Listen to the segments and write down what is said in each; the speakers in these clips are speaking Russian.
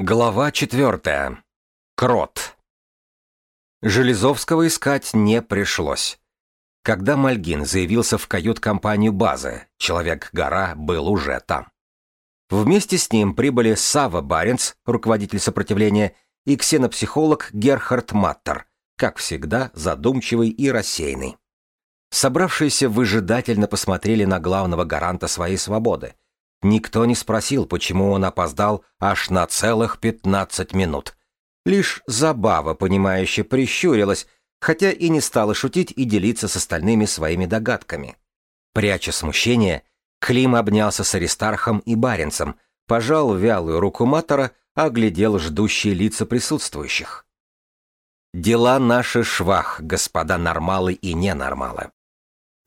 Глава четвертая. Крот. Железовского искать не пришлось. Когда Мальгин заявился в кают-компанию базы, Человек-гора был уже там. Вместе с ним прибыли Сава Баренц, руководитель сопротивления, и ксенопсихолог Герхард Маттер, как всегда задумчивый и рассеянный. Собравшиеся выжидательно посмотрели на главного гаранта своей свободы — Никто не спросил, почему он опоздал аж на целых пятнадцать минут. Лишь Забава, понимающе прищурилась, хотя и не стала шутить и делиться с остальными своими догадками. Пряча смущение, Клим обнялся с Аристархом и Баренцем, пожал вялую руку Матора, оглядел ждущие лица присутствующих. «Дела наши швах, господа нормалы и ненормалы.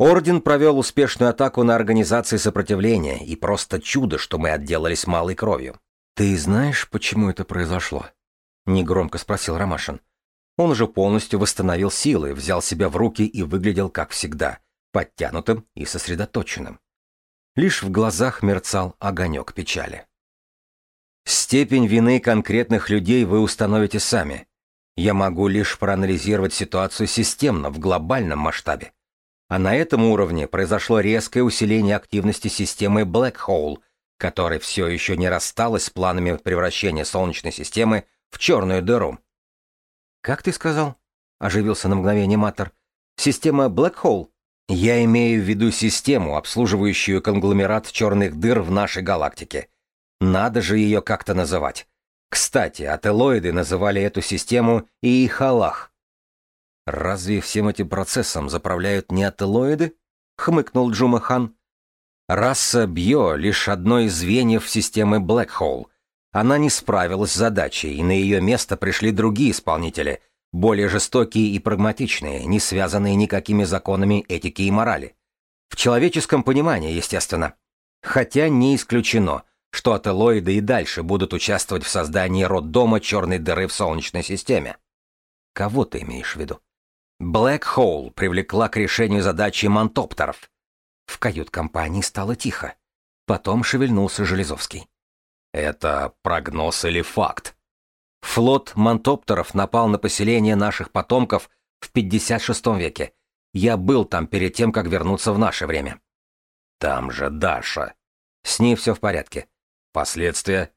Орден провел успешную атаку на организации сопротивления, и просто чудо, что мы отделались малой кровью. «Ты знаешь, почему это произошло?» — негромко спросил Ромашин. Он уже полностью восстановил силы, взял себя в руки и выглядел, как всегда, подтянутым и сосредоточенным. Лишь в глазах мерцал огонек печали. Степень вины конкретных людей вы установите сами. Я могу лишь проанализировать ситуацию системно, в глобальном масштабе. А на этом уровне произошло резкое усиление активности системы Black Hole, которая все еще не рассталась с планами превращения Солнечной системы в черную дыру. «Как ты сказал?» — оживился на мгновение Маттер. «Система Black Hole?» «Я имею в виду систему, обслуживающую конгломерат черных дыр в нашей галактике. Надо же ее как-то называть. Кстати, ателоиды называли эту систему Иихалах. «Разве всем этим процессом заправляют не ателоиды?» — хмыкнул Джума Хан. «Раса Бьо — лишь одно из звеньев системы Блэкхолл. Она не справилась с задачей, и на ее место пришли другие исполнители, более жестокие и прагматичные, не связанные никакими законами этики и морали. В человеческом понимании, естественно. Хотя не исключено, что ателоиды и дальше будут участвовать в создании роддома черной дыры в Солнечной системе. Кого ты имеешь в виду? Black Hole привлекла к решению задачи мантоптеров. В кают-компании стало тихо. Потом шевельнулся Железовский. Это прогноз или факт? Флот мантоптеров напал на поселение наших потомков в 56 веке. Я был там перед тем, как вернуться в наше время. Там же Даша. С ней все в порядке. Последствия?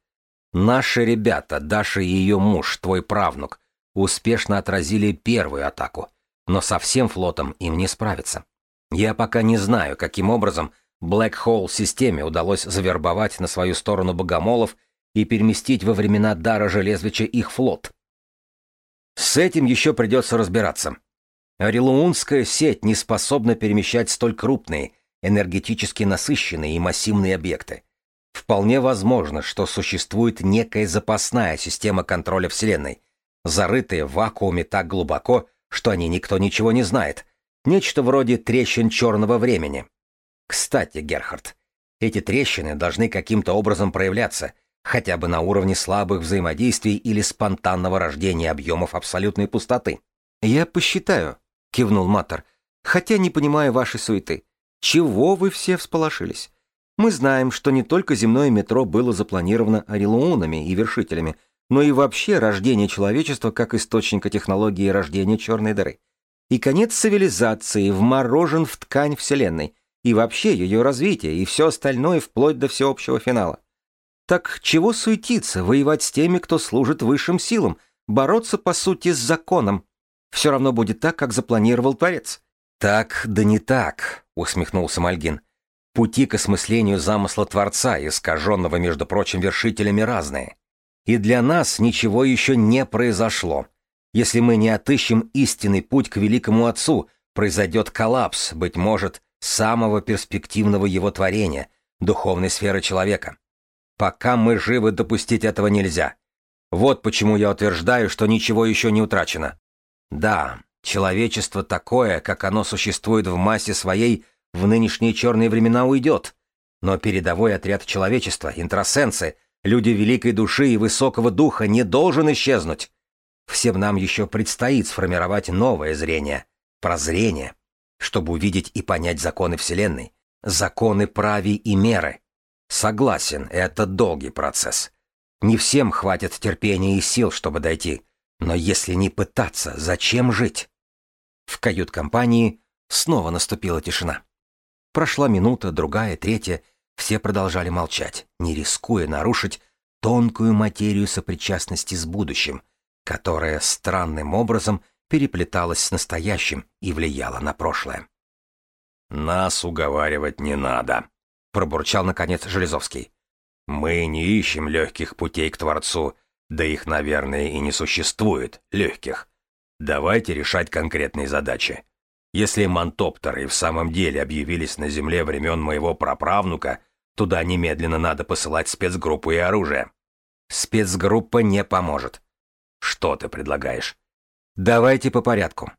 Наши ребята, Даша и ее муж, твой правнук, успешно отразили первую атаку но со всем флотом им не справиться. Я пока не знаю, каким образом Black Hole системе удалось завербовать на свою сторону богомолов и переместить во времена Дара Железвича их флот. С этим еще придется разбираться. Орелуунская сеть не способна перемещать столь крупные, энергетически насыщенные и массивные объекты. Вполне возможно, что существует некая запасная система контроля Вселенной, зарытая в вакууме так глубоко, что о ней никто ничего не знает. Нечто вроде трещин черного времени. Кстати, Герхард, эти трещины должны каким-то образом проявляться, хотя бы на уровне слабых взаимодействий или спонтанного рождения объемов абсолютной пустоты. «Я посчитаю», — кивнул Маттер, — «хотя не понимаю вашей суеты. Чего вы все всполошились? Мы знаем, что не только земное метро было запланировано орелуунами и вершителями, но и вообще рождение человечества как источника технологии рождения черной дыры. И конец цивилизации вморожен в ткань Вселенной, и вообще ее развитие, и все остальное вплоть до всеобщего финала. Так чего суетиться, воевать с теми, кто служит высшим силам, бороться, по сути, с законом? Все равно будет так, как запланировал Творец. «Так, да не так», — усмехнулся Мальгин. «Пути к осмыслению замысла Творца, искаженного, между прочим, вершителями, разные. И для нас ничего еще не произошло. Если мы не отыщем истинный путь к великому Отцу, произойдет коллапс, быть может, самого перспективного его творения, духовной сферы человека. Пока мы живы, допустить этого нельзя. Вот почему я утверждаю, что ничего еще не утрачено. Да, человечество такое, как оно существует в массе своей, в нынешние черные времена уйдет. Но передовой отряд человечества, интросенсы, Люди великой души и высокого духа не должен исчезнуть. Всем нам еще предстоит сформировать новое зрение, прозрение, чтобы увидеть и понять законы Вселенной, законы прави и меры. Согласен, это долгий процесс. Не всем хватит терпения и сил, чтобы дойти. Но если не пытаться, зачем жить? В кают-компании снова наступила тишина. Прошла минута, другая, третья. Все продолжали молчать, не рискуя нарушить тонкую материю сопричастности с будущим, которая странным образом переплеталась с настоящим и влияла на прошлое. «Нас уговаривать не надо», — пробурчал наконец Железовский. «Мы не ищем легких путей к Творцу, да их, наверное, и не существует, легких. Давайте решать конкретные задачи. Если мантоптеры в самом деле объявились на Земле времен моего праправнука, туда немедленно надо посылать спецгруппу и оружие. Спецгруппа не поможет. Что ты предлагаешь? Давайте по порядку.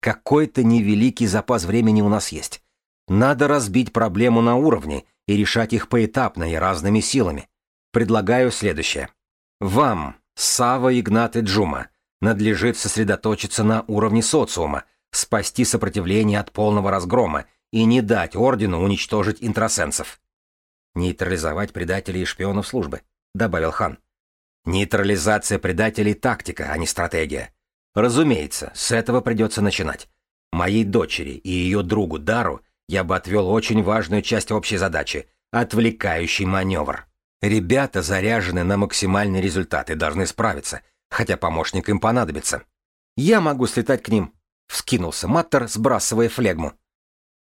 Какой-то невеликий запас времени у нас есть. Надо разбить проблему на уровне и решать их поэтапно и разными силами. Предлагаю следующее. Вам, Сава, Игнат и Джума, надлежит сосредоточиться на уровне социума, спасти сопротивление от полного разгрома и не дать Ордену уничтожить интросенсов. Нейтрализовать предателей и шпионов службы, добавил Хан. Нейтрализация предателей – тактика, а не стратегия. Разумеется, с этого придется начинать. Моей дочери и ее другу Дару я бы отвел очень важную часть общей задачи – отвлекающий маневр. Ребята заряжены на максимальный результат и должны справиться, хотя помощник им понадобится. Я могу слетать к ним, — вскинулся Маттер, сбрасывая флегму.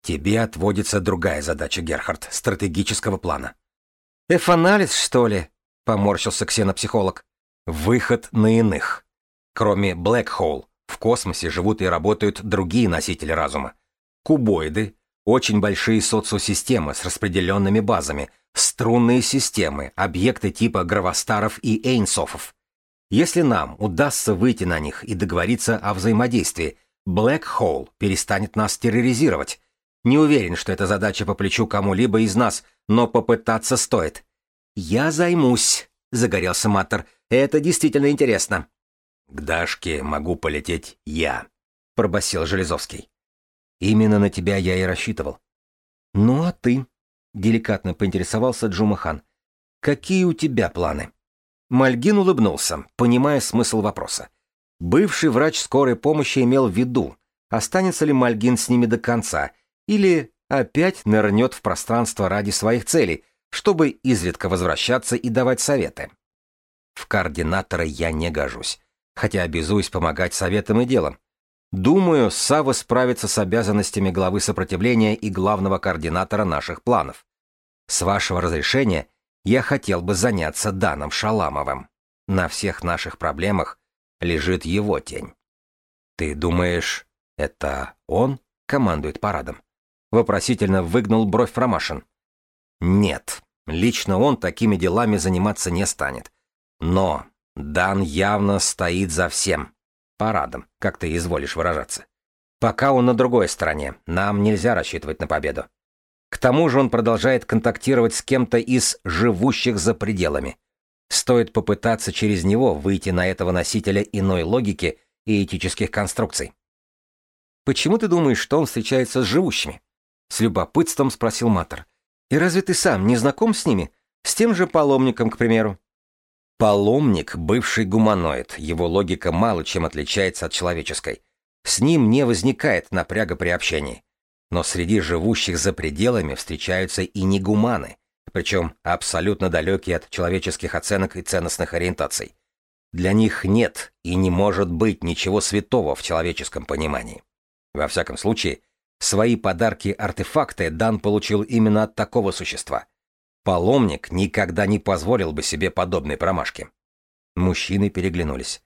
Тебе отводится другая задача, Герхард, стратегического плана. Эфанализ, что ли? — поморщился ксенопсихолог. Выход на иных. Кроме Hole, в космосе живут и работают другие носители разума. Кубоиды, очень большие социосистемы с распределенными базами — струнные системы, объекты типа гравостаров и эйнсофов. Если нам удастся выйти на них и договориться о взаимодействии, Black Hole перестанет нас терроризировать. Не уверен, что эта задача по плечу кому-либо из нас, но попытаться стоит. «Я займусь», — загорелся Маттер. «Это действительно интересно». «К Дашке могу полететь я», — пробасил Железовский. «Именно на тебя я и рассчитывал». «Ну а ты?» Деликатно поинтересовался Джумахан. «Какие у тебя планы?» Мальгин улыбнулся, понимая смысл вопроса. Бывший врач скорой помощи имел в виду, останется ли Мальгин с ними до конца, или опять нырнет в пространство ради своих целей, чтобы изредка возвращаться и давать советы. В координатора я не гожусь, хотя обязуюсь помогать советам и делам. Думаю, Сава справится с обязанностями главы сопротивления и главного координатора наших планов. С вашего разрешения я хотел бы заняться Даном Шаламовым. На всех наших проблемах лежит его тень. Ты думаешь, это он командует парадом? Вопросительно выгнул бровь Ромашин. Нет, лично он такими делами заниматься не станет. Но Дан явно стоит за всем парадом, как ты изволишь выражаться. Пока он на другой стороне, нам нельзя рассчитывать на победу. К тому же он продолжает контактировать с кем-то из живущих за пределами. Стоит попытаться через него выйти на этого носителя иной логики и этических конструкций. «Почему ты думаешь, что он встречается с живущими?» С любопытством спросил Матер. «И разве ты сам не знаком с ними? С тем же паломником, к примеру?» Паломник — бывший гуманоид, его логика мало чем отличается от человеческой. С ним не возникает напряга при общении. Но среди живущих за пределами встречаются и негуманы, причем абсолютно далекие от человеческих оценок и ценностных ориентаций. Для них нет и не может быть ничего святого в человеческом понимании. Во всяком случае, свои подарки-артефакты Дан получил именно от такого существа. Паломник никогда не позволил бы себе подобной промашки. Мужчины переглянулись.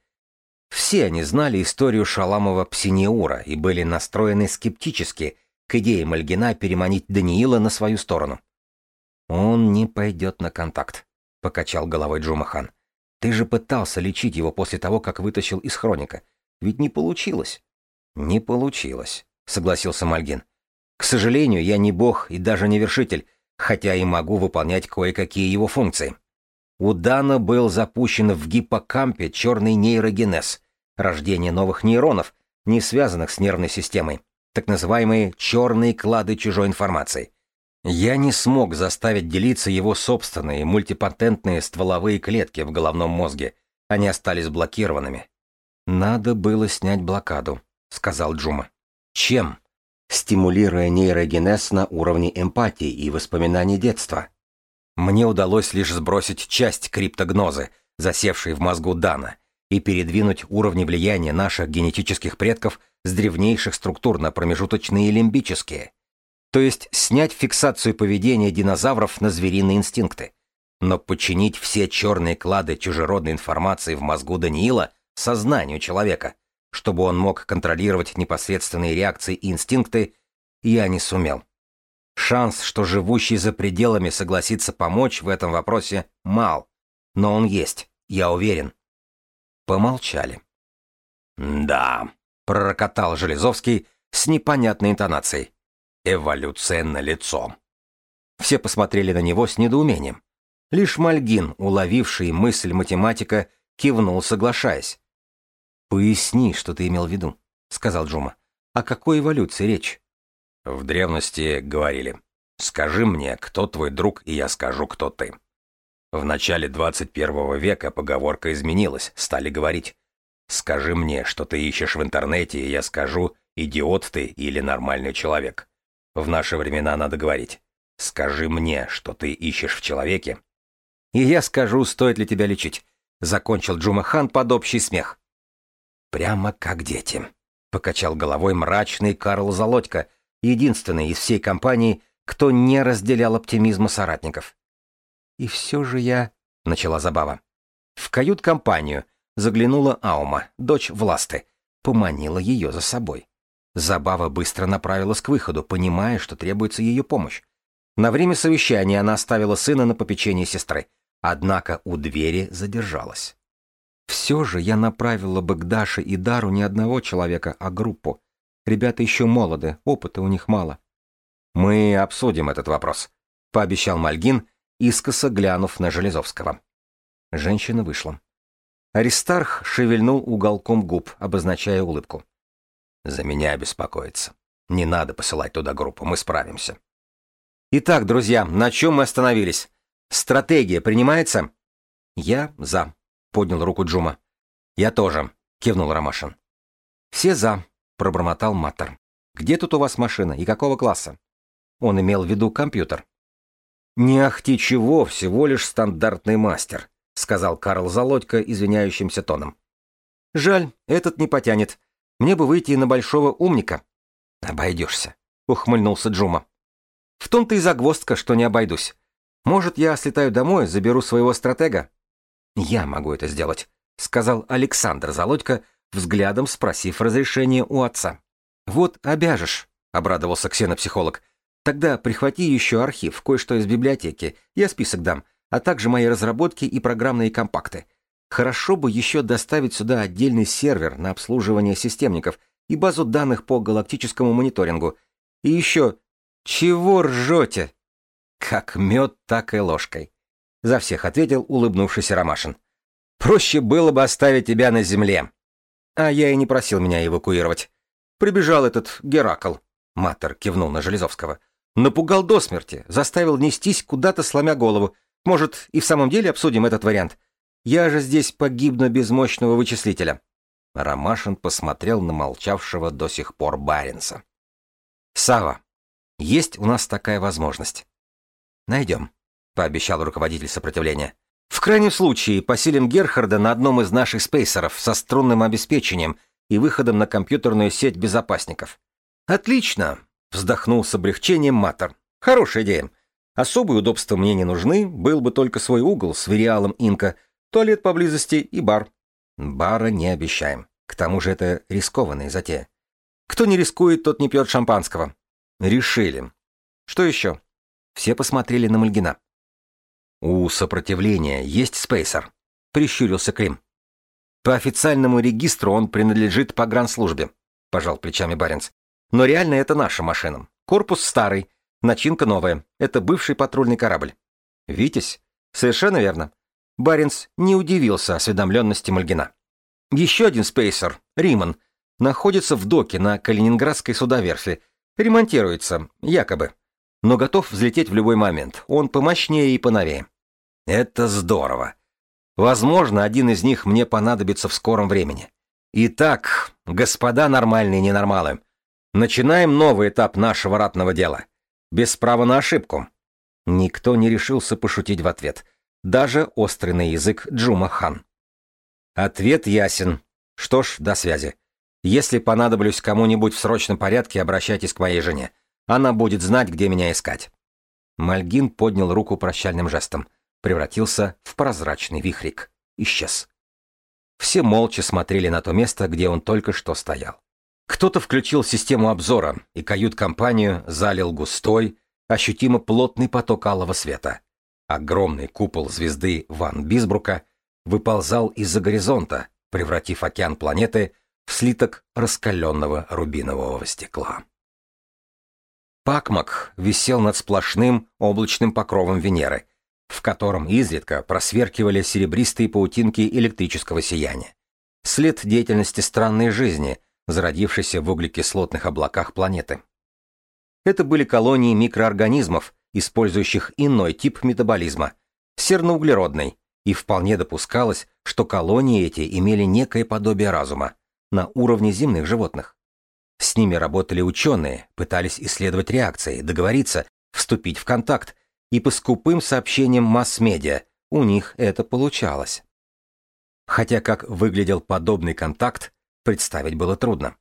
Все они знали историю Шаламова Псинеура и были настроены скептически к идее Мальгина переманить Даниила на свою сторону. «Он не пойдет на контакт», — покачал головой Джумахан. «Ты же пытался лечить его после того, как вытащил из хроника. Ведь не получилось». «Не получилось», — согласился Мальгин. «К сожалению, я не бог и даже не вершитель, хотя и могу выполнять кое-какие его функции. У Дана был запущен в гиппокампе черный нейрогенез, рождение новых нейронов, не связанных с нервной системой, так называемые черные клады чужой информации. Я не смог заставить делиться его собственные мультипатентные стволовые клетки в головном мозге. Они остались блокированными. «Надо было снять блокаду», — сказал Джума. «Чем?» «Стимулируя нейрогенез на уровне эмпатии и воспоминаний детства». Мне удалось лишь сбросить часть криптогнозы, засевшей в мозгу Дана, и передвинуть уровни влияния наших генетических предков с древнейших структур на промежуточные лимбические. То есть снять фиксацию поведения динозавров на звериные инстинкты. Но подчинить все черные клады чужеродной информации в мозгу Даниила сознанию человека, чтобы он мог контролировать непосредственные реакции и инстинкты, я не сумел. Шанс, что живущий за пределами согласится помочь в этом вопросе, мал. Но он есть, я уверен. Помолчали. «Да», — пророкотал Железовский с непонятной интонацией. «Эволюция на лицо. Все посмотрели на него с недоумением. Лишь Мальгин, уловивший мысль математика, кивнул, соглашаясь. «Поясни, что ты имел в виду», — сказал Джума. «О какой эволюции речь?» В древности говорили «Скажи мне, кто твой друг, и я скажу, кто ты». В начале 21 века поговорка изменилась, стали говорить «Скажи мне, что ты ищешь в интернете, и я скажу, идиот ты или нормальный человек». В наши времена надо говорить «Скажи мне, что ты ищешь в человеке». «И я скажу, стоит ли тебя лечить», — закончил Джума Хан под общий смех. «Прямо как дети», — покачал головой мрачный Карл Золотько, единственный из всей компании, кто не разделял оптимизма соратников. «И все же я...» — начала забава. В кают-компанию заглянула Аума, дочь Власты, поманила ее за собой. Забава быстро направилась к выходу, понимая, что требуется ее помощь. На время совещания она оставила сына на попечение сестры, однако у двери задержалась. Все же я направила бы к Даше и Дару не одного человека, а группу. Ребята еще молоды, опыта у них мало. Мы обсудим этот вопрос, пообещал Мальгин, искоса глянув на Железовского. Женщина вышла. Аристарх шевельнул уголком губ, обозначая улыбку. «За меня беспокоиться. Не надо посылать туда группу, мы справимся». «Итак, друзья, на чем мы остановились? Стратегия принимается?» «Я за», — поднял руку Джума. «Я тоже», — кивнул Ромашин. «Все за», — пробормотал Маттер. «Где тут у вас машина и какого класса?» Он имел в виду компьютер. «Не ахти чего, всего лишь стандартный мастер», — сказал Карл Залодько извиняющимся тоном. «Жаль, этот не потянет. Мне бы выйти на большого умника». «Обойдешься», — ухмыльнулся Джума. «В том-то и загвоздка, что не обойдусь. Может, я слетаю домой, заберу своего стратега?» «Я могу это сделать», — сказал Александр Залодько, взглядом спросив разрешения у отца. «Вот обяжешь», — обрадовался ксенопсихолог. Тогда прихвати еще архив, кое-что из библиотеки, я список дам, а также мои разработки и программные компакты. Хорошо бы еще доставить сюда отдельный сервер на обслуживание системников и базу данных по галактическому мониторингу. И еще... Чего ржете? Как мед, так и ложкой. За всех ответил улыбнувшийся Ромашин. Проще было бы оставить тебя на земле. А я и не просил меня эвакуировать. Прибежал этот Геракл. Матер кивнул на Железовского. Напугал до смерти, заставил нестись куда-то, сломя голову. Может, и в самом деле обсудим этот вариант? Я же здесь погибну без мощного вычислителя. Ромашин посмотрел на молчавшего до сих пор Баренца. Сава, есть у нас такая возможность. Найдем, пообещал руководитель сопротивления. В крайнем случае поселим Герхарда на одном из наших спейсеров со струнным обеспечением и выходом на компьютерную сеть безопасников. Отлично, Вздохнул с облегчением Матер. Хорошая идея. Особые удобства мне не нужны, был бы только свой угол с вериалом инка, туалет поблизости и бар. Бара не обещаем. К тому же это рискованная затея. Кто не рискует, тот не пьет шампанского. Решили. Что еще? Все посмотрели на Мальгина. У сопротивления есть спейсер. Прищурился Клим. По официальному регистру он принадлежит погранслужбе, пожал плечами Баренц. Но реально это наша машина. Корпус старый, начинка новая. Это бывший патрульный корабль. Витязь? Совершенно верно. Баренц не удивился осведомленности Мальгина. Еще один спейсер, Риман, находится в доке на Калининградской судоверфи. Ремонтируется, якобы. но готов взлететь в любой момент. Он помощнее и поновее. Это здорово. Возможно, один из них мне понадобится в скором времени. Итак, господа нормальные ненормалы, начинаем новый этап нашего ратного дела. Без права на ошибку. Никто не решился пошутить в ответ. Даже острый на язык Джума Хан. Ответ ясен. Что ж, до связи. Если понадоблюсь кому-нибудь в срочном порядке, обращайтесь к моей жене. Она будет знать, где меня искать. Мальгин поднял руку прощальным жестом, превратился в прозрачный вихрик. Исчез. Все молча смотрели на то место, где он только что стоял. Кто-то включил систему обзора, и кают-компанию залил густой, ощутимо плотный поток алого света. Огромный купол звезды Ван Бисбрука выползал из-за горизонта, превратив океан планеты в слиток раскаленного рубинового стекла. Пакмак висел над сплошным облачным покровом Венеры, в котором изредка просверкивали серебристые паутинки электрического сияния. След деятельности странной жизни, зародившейся в углекислотных облаках планеты. Это были колонии микроорганизмов, использующих иной тип метаболизма, серноуглеродный, и вполне допускалось, что колонии эти имели некое подобие разума, на уровне земных животных. С ними работали ученые, пытались исследовать реакции, договориться, вступить в контакт, и по скупым сообщениям масс-медиа у них это получалось. Хотя как выглядел подобный контакт, представить было трудно.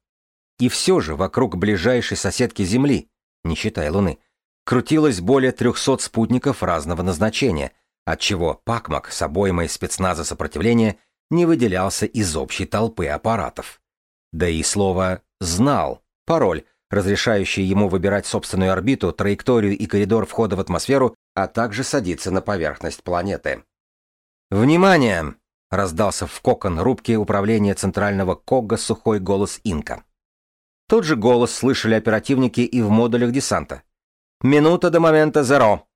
И все же вокруг ближайшей соседки Земли, не считая Луны, крутилось более 300 спутников разного назначения, отчего Пакмак с обоймой спецназа сопротивления не выделялся из общей толпы аппаратов. Да и слово «знал» — пароль, разрешающий ему выбирать собственную орбиту, траекторию и коридор входа в атмосферу, а также садиться на поверхность планеты. «Внимание!» — раздался в кокон рубки управления центрального Когга сухой голос Инка. Тот же голос слышали оперативники и в модулях десанта. «Минута до момента зеро!»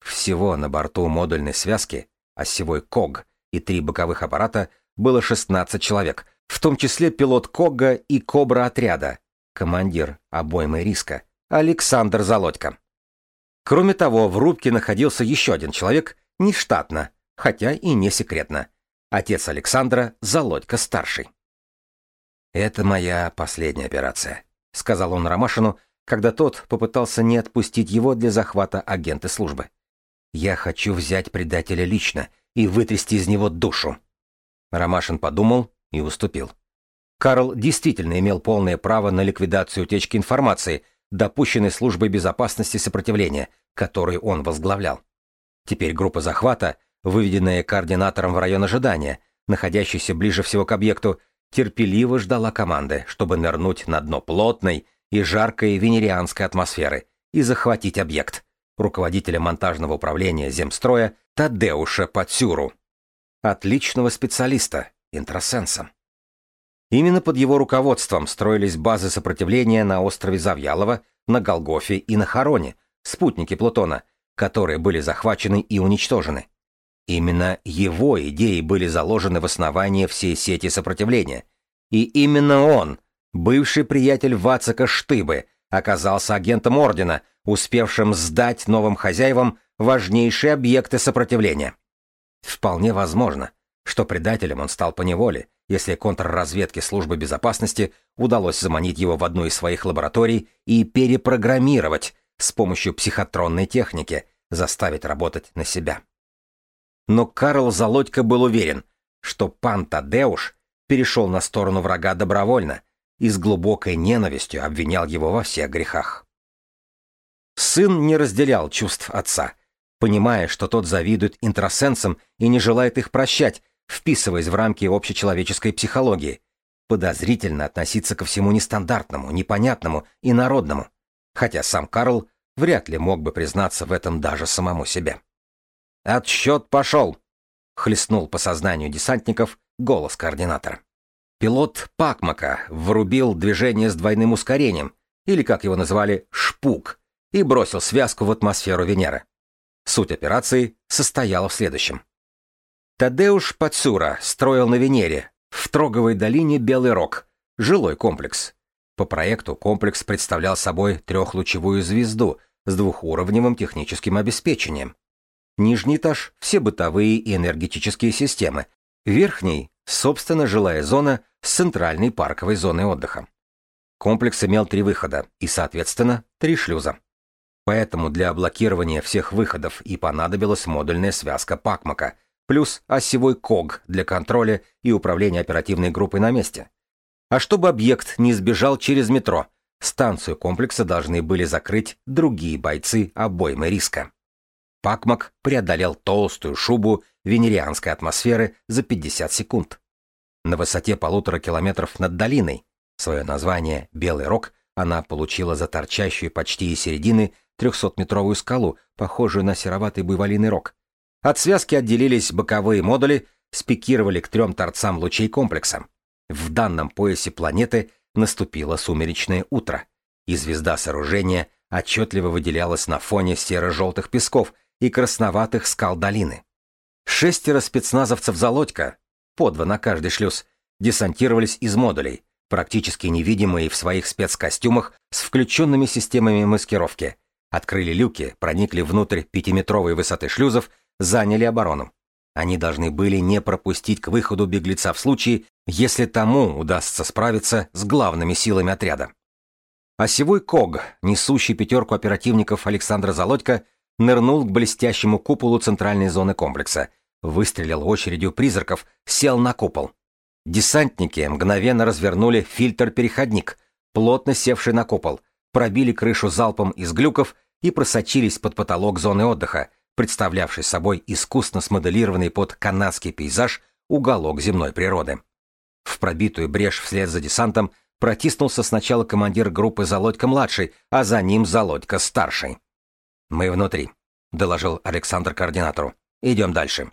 Всего на борту модульной связки, осевой КОГ и три боковых аппарата было 16 человек, в том числе пилот Когга и Кобра отряда, командир обоймы риска, Александр Залодько. Кроме того, в рубке находился еще один человек, не штатно, хотя и не секретно. Отец Александра Залодько-старший. «Это моя последняя операция», — сказал он Ромашину, когда тот попытался не отпустить его для захвата агента службы. «Я хочу взять предателя лично и вытрясти из него душу». Ромашин подумал и уступил. Карл действительно имел полное право на ликвидацию утечки информации, допущенной службой безопасности сопротивления, которую он возглавлял. Теперь группа захвата, выведенная координатором в район ожидания, находящийся ближе всего к объекту, терпеливо ждала команды, чтобы нырнуть на дно плотной и жаркой венерианской атмосферы и захватить объект, руководителя монтажного управления земстроя Тадеуша Пацюру. Отличного специалиста, интросенса. Именно под его руководством строились базы сопротивления на острове Завьялово, на Голгофе и на Хароне, спутники Плутона, которые были захвачены и уничтожены. Именно его идеи были заложены в основание всей сети сопротивления. И именно он, бывший приятель Вацака Штыбы, оказался агентом Ордена, успевшим сдать новым хозяевам важнейшие объекты сопротивления. Вполне возможно, что предателем он стал по неволе, если контрразведке службы безопасности удалось заманить его в одну из своих лабораторий и перепрограммировать с помощью психотронной техники, заставить работать на себя. Но Карл Залодько был уверен, что пан Тадеуш перешел на сторону врага добровольно и с глубокой ненавистью обвинял его во всех грехах. Сын не разделял чувств отца, понимая, что тот завидует интросенсам и не желает их прощать, вписываясь в рамки общечеловеческой психологии, подозрительно относиться ко всему нестандартному, непонятному и народному, хотя сам Карл вряд ли мог бы признаться в этом даже самому себе. «Отсчет пошел!» — хлестнул по сознанию десантников голос координатора. Пилот Пакмака врубил движение с двойным ускорением, или, как его называли, «шпук», и бросил связку в атмосферу Венеры. Суть операции состояла в следующем. Тадеуш Пацура строил на Венере, в Троговой долине Белый Рог, жилой комплекс. По проекту комплекс представлял собой трехлучевую звезду, с двухуровневым техническим обеспечением. Нижний этаж – все бытовые и энергетические системы. Верхний – собственно жилая зона с центральной парковой зоной отдыха. Комплекс имел три выхода и, соответственно, три шлюза. Поэтому для блокирования всех выходов и понадобилась модульная связка Пакмака, плюс осевой КОГ для контроля и управления оперативной группой на месте. А чтобы объект не сбежал через метро, станцию комплекса должны были закрыть другие бойцы обоймы риска. Пакмак преодолел толстую шубу венерианской атмосферы за 50 секунд. На высоте полутора километров над долиной, свое название «Белый рог» она получила за торчащую почти из середины 300-метровую скалу, похожую на сероватый буйволиный рог. От связки отделились боковые модули, спикировали к трем торцам лучей комплекса. В данном поясе планеты наступило сумеречное утро, и звезда сооружения отчетливо выделялась на фоне серо-желтых песков и красноватых скал долины. Шестеро спецназовцев Залодька, по два на каждый шлюз, десантировались из модулей, практически невидимые в своих спецкостюмах с включенными системами маскировки, открыли люки, проникли внутрь пятиметровой высоты шлюзов, заняли оборону. Они должны были не пропустить к выходу беглеца в случае, если тому удастся справиться с главными силами отряда. Осевой КОГ, несущий пятерку оперативников Александра Залодько, нырнул к блестящему куполу центральной зоны комплекса, выстрелил очередью призраков, сел на купол. Десантники мгновенно развернули фильтр-переходник, плотно севший на купол, пробили крышу залпом из глюков и просочились под потолок зоны отдыха, представлявший собой искусно смоделированный под канадский пейзаж уголок земной природы. В пробитую брешь вслед за десантом протиснулся сначала командир группы Залодька-младший, а за ним Залодька-старший. «Мы внутри», — доложил Александр координатору. «Идем дальше».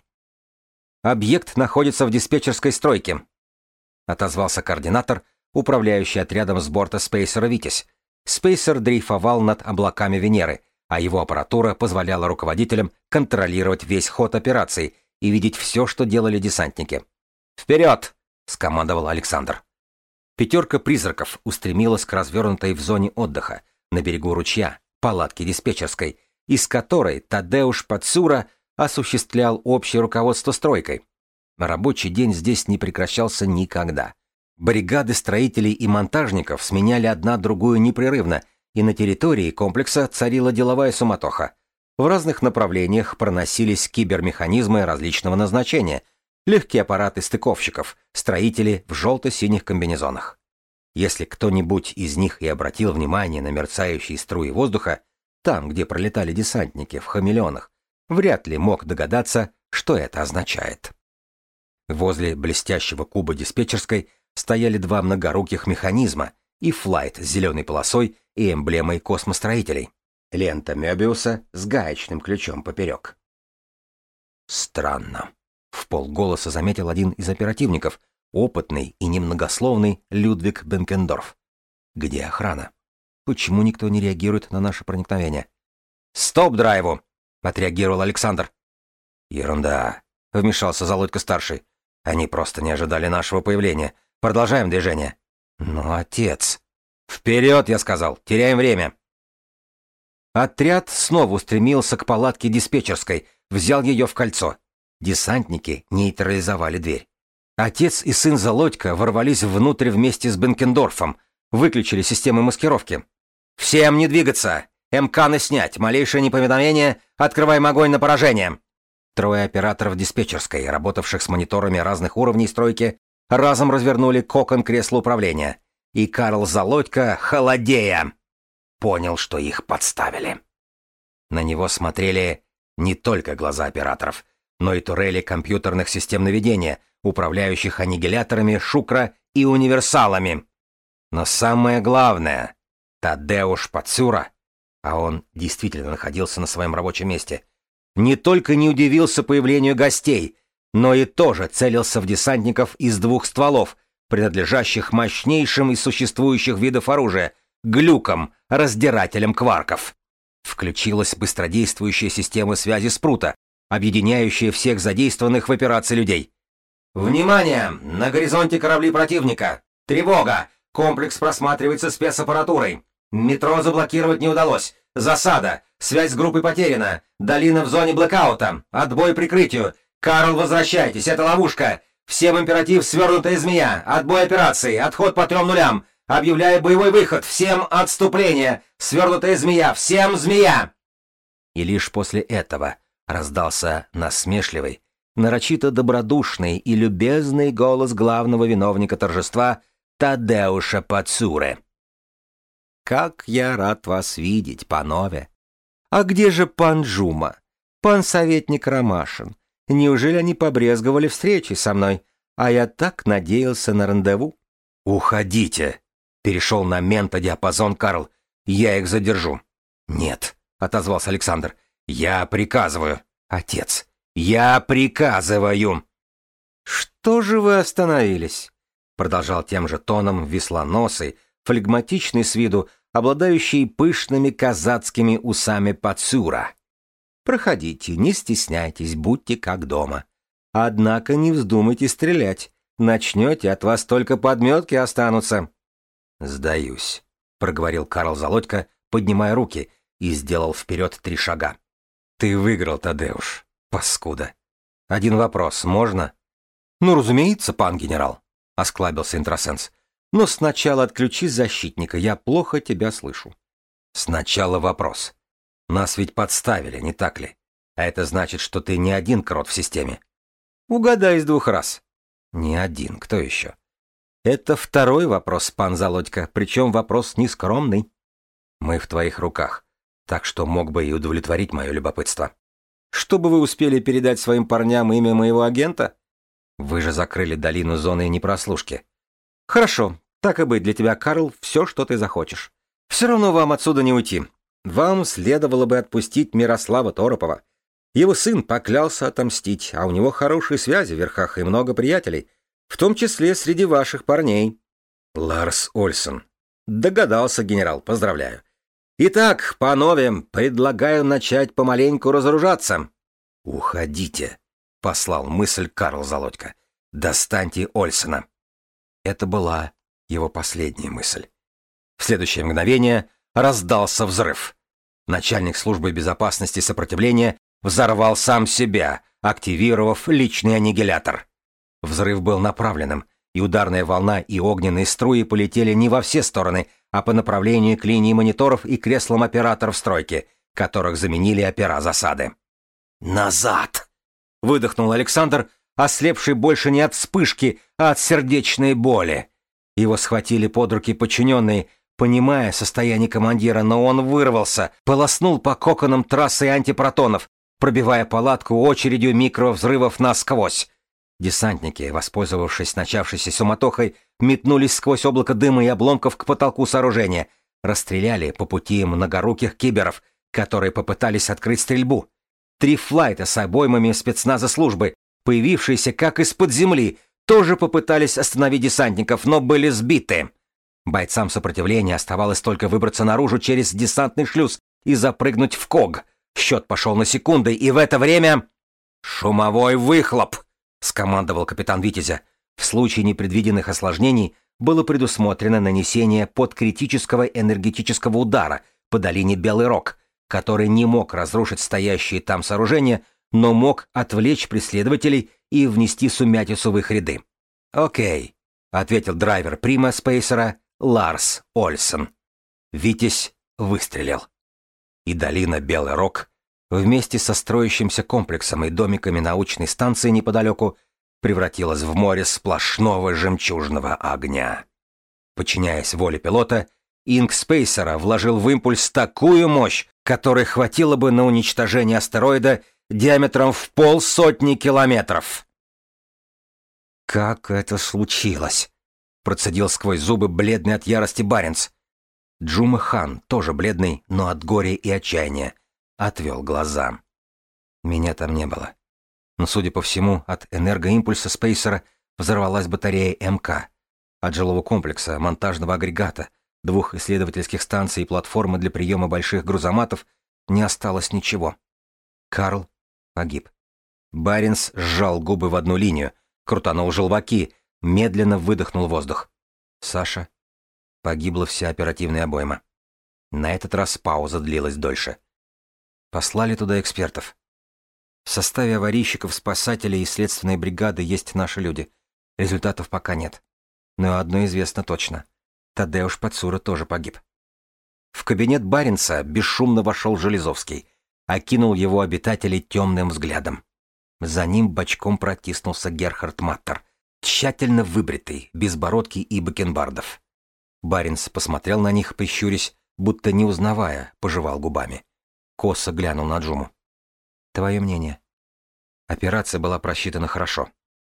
«Объект находится в диспетчерской стройке», — отозвался координатор, управляющий отрядом с борта спейсера «Витязь», Спейсер дрейфовал над облаками Венеры, а его аппаратура позволяла руководителям контролировать весь ход операции и видеть все, что делали десантники. «Вперед!» — скомандовал Александр. Пятерка призраков устремилась к развернутой в зоне отдыха, на берегу ручья, палатке диспетчерской, из которой Тадеуш Пацура осуществлял общее руководство стройкой. Рабочий день здесь не прекращался никогда. Бригады строителей и монтажников сменяли одна другую непрерывно, и на территории комплекса царила деловая суматоха. В разных направлениях проносились кибермеханизмы различного назначения, легкие аппараты стыковщиков, строители в желто-синих комбинезонах. Если кто-нибудь из них и обратил внимание на мерцающие струи воздуха, там, где пролетали десантники в хамелеонах, вряд ли мог догадаться, что это означает. Возле блестящего куба диспетчерской стояли два многоруких механизма и флайт с зеленой полосой и эмблемой космостроителей. Лента Мёбиуса с гаечным ключом поперек. Странно. В полголоса заметил один из оперативников, опытный и немногословный Людвиг Бенкендорф. Где охрана? Почему никто не реагирует на наше проникновение? «Стоп драйву!» — отреагировал Александр. «Ерунда», — вмешался Залодько-старший. «Они просто не ожидали нашего появления. Продолжаем движение. Но отец... Вперед, я сказал, теряем время. Отряд снова устремился к палатке диспетчерской, взял ее в кольцо. Десантники нейтрализовали дверь. Отец и сын Залодька ворвались внутрь вместе с Бенкендорфом, выключили системы маскировки. «Всем не двигаться! МК снять! Малейшее неповиновение! Открываем огонь на поражение!» Трое операторов диспетчерской, работавших с мониторами разных уровней стройки, разом развернули кокон кресла управления, и Карл Залодько, холодея, понял, что их подставили. На него смотрели не только глаза операторов, но и турели компьютерных систем наведения, управляющих аннигиляторами, шукра и универсалами. Но самое главное, Тадеуш Пацура, а он действительно находился на своем рабочем месте, не только не удивился появлению гостей, но и тоже целился в десантников из двух стволов, принадлежащих мощнейшим из существующих видов оружия, глюкам, раздирателям кварков. Включилась быстродействующая система связи Спрута, объединяющая всех задействованных в операции людей. «Внимание! На горизонте корабли противника! Тревога! Комплекс просматривается спецаппаратурой! Метро заблокировать не удалось! Засада! Связь с группой потеряна! Долина в зоне блэкаута! Отбой прикрытию! Карл, возвращайтесь! Это ловушка! Всем императив свернутая змея! Отбой операции! Отход по трем нулям! Объявляю боевой выход! Всем отступление! Свернутая змея! Всем змея!» И лишь после этого раздался насмешливый, нарочито добродушный и любезный голос главного виновника торжества Тадеуша Пацуре. «Как я рад вас видеть, панове! А где же пан Джума? Пан советник Ромашин? Неужели они побрезговали встречи со мной? А я так надеялся на рандеву?» «Уходите!» — перешел на ментодиапазон Карл. «Я их задержу». «Нет», — отозвался Александр. «Я приказываю». «Отец, я приказываю!» «Что же вы остановились?» Продолжал тем же тоном веслоносый, флегматичный с виду, обладающий пышными казацкими усами Пацура. «Проходите, не стесняйтесь, будьте как дома. Однако не вздумайте стрелять. Начнете, от вас только подметки останутся». «Сдаюсь», — проговорил Карл Залодько, поднимая руки, и сделал вперед три шага. «Ты выиграл, Тадеуш. Паскуда. Один вопрос, можно? Ну, разумеется, пан генерал, осклабился интросенс. Но сначала отключи защитника, я плохо тебя слышу. Сначала вопрос. Нас ведь подставили, не так ли? А это значит, что ты не один крот в системе. Угадай из двух раз. Не один, кто еще? Это второй вопрос, пан Залодько, причем вопрос нескромный. Мы в твоих руках, так что мог бы и удовлетворить мое любопытство. Чтобы вы успели передать своим парням имя моего агента? Вы же закрыли долину зоны непрослушки. Хорошо, так и быть для тебя, Карл, все, что ты захочешь. Все равно вам отсюда не уйти. Вам следовало бы отпустить Мирослава Торопова. Его сын поклялся отомстить, а у него хорошие связи в верхах и много приятелей, в том числе среди ваших парней. Ларс Ольсен. Догадался, генерал, поздравляю. Итак, по новым предлагаю начать помаленьку разоружаться. Уходите, послал мысль Карл Залодько. Достаньте Ольсена. Это была его последняя мысль. В следующее мгновение раздался взрыв. Начальник службы безопасности сопротивления взорвал сам себя, активировав личный аннигилятор. Взрыв был направленным, и ударная волна и огненные струи полетели не во все стороны, а по направлению к линии мониторов и креслам операторов стройки, которых заменили опера засады. «Назад!» — выдохнул Александр, ослепший больше не от вспышки, а от сердечной боли. Его схватили под руки подчиненные, понимая состояние командира, но он вырвался, полоснул по коконам трассы антипротонов, пробивая палатку очередью микровзрывов насквозь. Десантники, воспользовавшись начавшейся суматохой, метнулись сквозь облако дыма и обломков к потолку сооружения, расстреляли по пути многоруких киберов, которые попытались открыть стрельбу. Три флайта с обоймами спецназа службы, появившиеся как из-под земли, тоже попытались остановить десантников, но были сбиты. Бойцам сопротивления оставалось только выбраться наружу через десантный шлюз и запрыгнуть в КОГ. Счет пошел на секунды, и в это время... «Шумовой выхлоп!» — скомандовал капитан Витязя. В случае непредвиденных осложнений было предусмотрено нанесение подкритического энергетического удара по долине Белый Рог, который не мог разрушить стоящие там сооружения, но мог отвлечь преследователей и внести сумятицу в их ряды. «Окей», — ответил драйвер прима спейсера Ларс Ольсен. Витязь выстрелил. И долина Белый Рог вместе со строящимся комплексом и домиками научной станции неподалеку превратилась в море сплошного жемчужного огня. Подчиняясь воле пилота, Инкспейсера вложил в импульс такую мощь, которой хватило бы на уничтожение астероида диаметром в полсотни километров. «Как это случилось?» — процедил сквозь зубы бледный от ярости Баренц. Джума Хан, тоже бледный, но от горя и отчаяния, отвел глаза. Меня там не было. Но, судя по всему, от энергоимпульса спейсера взорвалась батарея МК. От жилого комплекса, монтажного агрегата, двух исследовательских станций и платформы для приема больших грузоматов не осталось ничего. Карл погиб. Баринс сжал губы в одну линию, крутанул желваки, медленно выдохнул воздух. Саша. Погибла вся оперативная обойма. На этот раз пауза длилась дольше. Послали туда экспертов. В составе аварийщиков, спасателей и следственной бригады есть наши люди. Результатов пока нет. Но одно известно точно. Тадеуш Пацура тоже погиб. В кабинет Баренца бесшумно вошел Железовский, окинул его обитателей темным взглядом. За ним бочком протиснулся Герхард Маттер, тщательно выбритый, без бородки и бакенбардов. Баренц посмотрел на них, прищурясь, будто не узнавая, пожевал губами. Косо глянул на Джуму. «Твое мнение?» Операция была просчитана хорошо,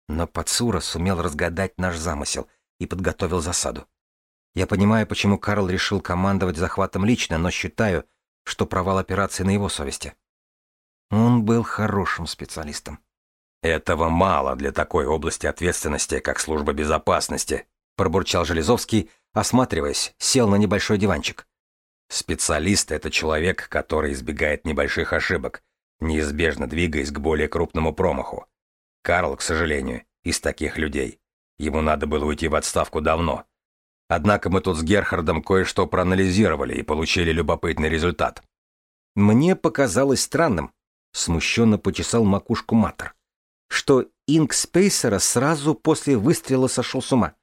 но Пацура сумел разгадать наш замысел и подготовил засаду. Я понимаю, почему Карл решил командовать захватом лично, но считаю, что провал операции на его совести. Он был хорошим специалистом. «Этого мало для такой области ответственности, как служба безопасности», пробурчал Железовский, осматриваясь, сел на небольшой диванчик. «Специалист — это человек, который избегает небольших ошибок, неизбежно двигаясь к более крупному промаху. Карл, к сожалению, из таких людей. Ему надо было уйти в отставку давно, Однако мы тут с Герхардом кое-что проанализировали и получили любопытный результат. Мне показалось странным, смущенно почесал макушку Матер, что Инкспейсера сразу после выстрела сошел с ума.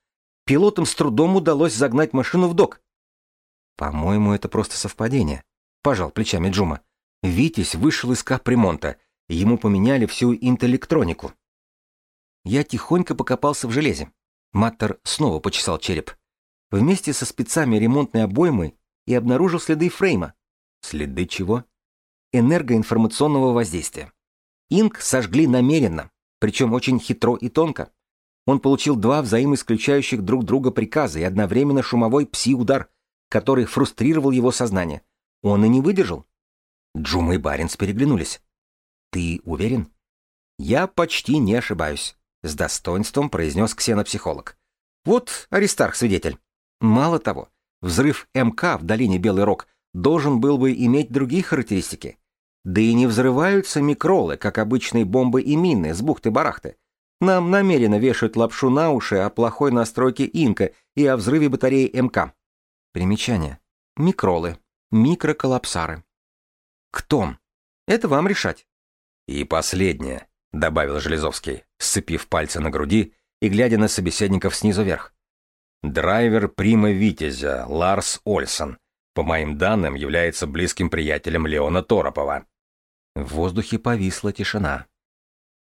Пилотам с трудом удалось загнать машину в док. По-моему, это просто совпадение, пожал плечами Джума. Витязь вышел из капремонта, ему поменяли всю интеллектронику. Я тихонько покопался в железе. Маттер снова почесал череп вместе со спецами ремонтной обоймы и обнаружил следы фрейма. Следы чего? Энергоинформационного воздействия. Инк сожгли намеренно, причем очень хитро и тонко. Он получил два взаимоисключающих друг друга приказа и одновременно шумовой пси-удар, который фрустрировал его сознание. Он и не выдержал. Джума и Баринс переглянулись. «Ты уверен?» «Я почти не ошибаюсь», — с достоинством произнес ксенопсихолог. «Вот Аристарх свидетель. Мало того, взрыв МК в долине Белый Рог должен был бы иметь другие характеристики. Да и не взрываются микролы, как обычные бомбы и мины с бухты-барахты. Нам намеренно вешают лапшу на уши о плохой настройке Инка и о взрыве батареи МК. Примечание. Микролы. Микроколлапсары. Кто? Это вам решать. И последнее, добавил Железовский, сцепив пальцы на груди и глядя на собеседников снизу вверх. Драйвер прима Витязя Ларс Ольсон, по моим данным, является близким приятелем Леона Торопова. В воздухе повисла тишина.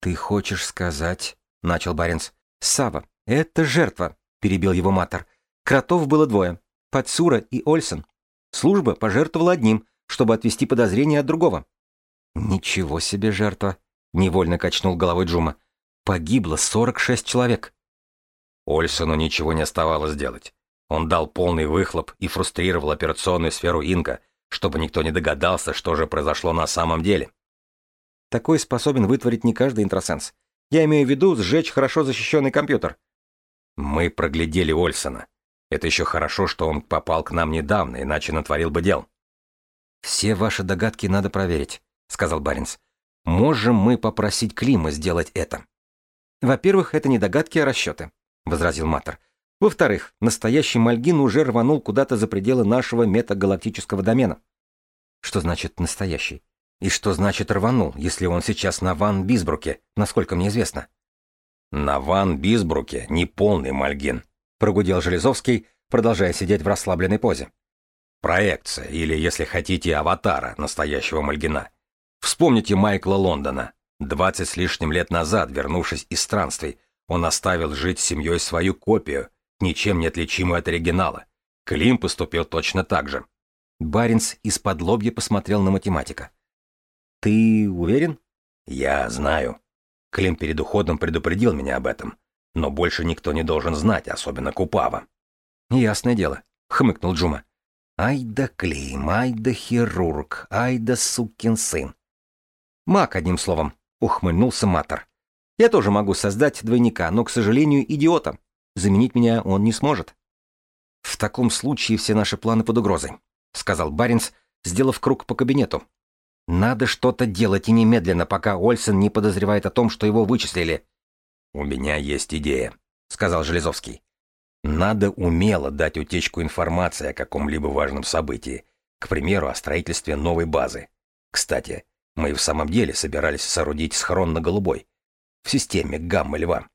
«Ты хочешь сказать...» — начал Баренц. «Сава, это жертва», — перебил его Матер. «Кротов было двое. Пацура и Ольсон. Служба пожертвовала одним, чтобы отвести подозрения от другого». «Ничего себе жертва!» — невольно качнул головой Джума. «Погибло 46 человек». Ольсону ничего не оставалось делать. Он дал полный выхлоп и фрустрировал операционную сферу Инка, чтобы никто не догадался, что же произошло на самом деле. Такой способен вытворить не каждый интросенс. Я имею в виду сжечь хорошо защищенный компьютер. Мы проглядели Ольсона. Это еще хорошо, что он попал к нам недавно, иначе натворил бы дел. Все ваши догадки надо проверить, сказал Баринс. Можем мы попросить Клима сделать это? Во-первых, это не догадки, а расчеты. — возразил Матер. «Во-вторых, настоящий Мальгин уже рванул куда-то за пределы нашего метагалактического домена». «Что значит «настоящий»? И что значит рванул, если он сейчас на Ван Бисбруке, насколько мне известно?» «На Ван Бисбруке не полный Мальгин», — прогудел Железовский, продолжая сидеть в расслабленной позе. «Проекция, или, если хотите, аватара настоящего Мальгина. Вспомните Майкла Лондона. Двадцать с лишним лет назад, вернувшись из странствий, он оставил жить с семьей свою копию, ничем не отличимую от оригинала. Клим поступил точно так же. Баринс из-под лобья посмотрел на математика. «Ты уверен?» «Я знаю. Клим перед уходом предупредил меня об этом. Но больше никто не должен знать, особенно Купава». «Ясное дело», — хмыкнул Джума. «Ай да Клим, ай да хирург, ай да сукин сын». «Маг, одним словом», — ухмыльнулся Матер. Я тоже могу создать двойника, но, к сожалению, идиота. Заменить меня он не сможет. В таком случае все наши планы под угрозой, сказал Баринс, сделав круг по кабинету. Надо что-то делать и немедленно, пока Ольсен не подозревает о том, что его вычислили. У меня есть идея, сказал Железовский. Надо умело дать утечку информации о каком-либо важном событии, К примеру, о строительстве новой базы. Кстати, мы и в самом деле собирались соорудить схрон на Голубой, в системе Гамма-Льва.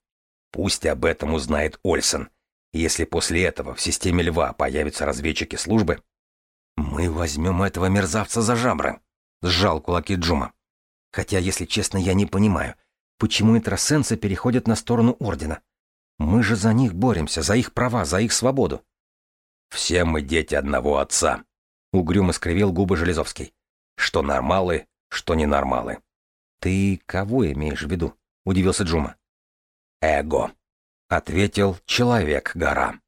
Пусть об этом узнает Ольсен. Если после этого в системе Льва появятся разведчики службы... «Мы возьмем этого мерзавца за жабры», — сжал кулаки Джума. «Хотя, если честно, я не понимаю, почему интросенсы переходят на сторону Ордена. Мы же за них боремся, за их права, за их свободу». «Все мы дети одного отца», — угрюмо скривил губы Железовский. «Что нормалы, что ненормалы». «Ты кого имеешь в виду?» — удивился Джума. «Эго», — ответил Человек-гора.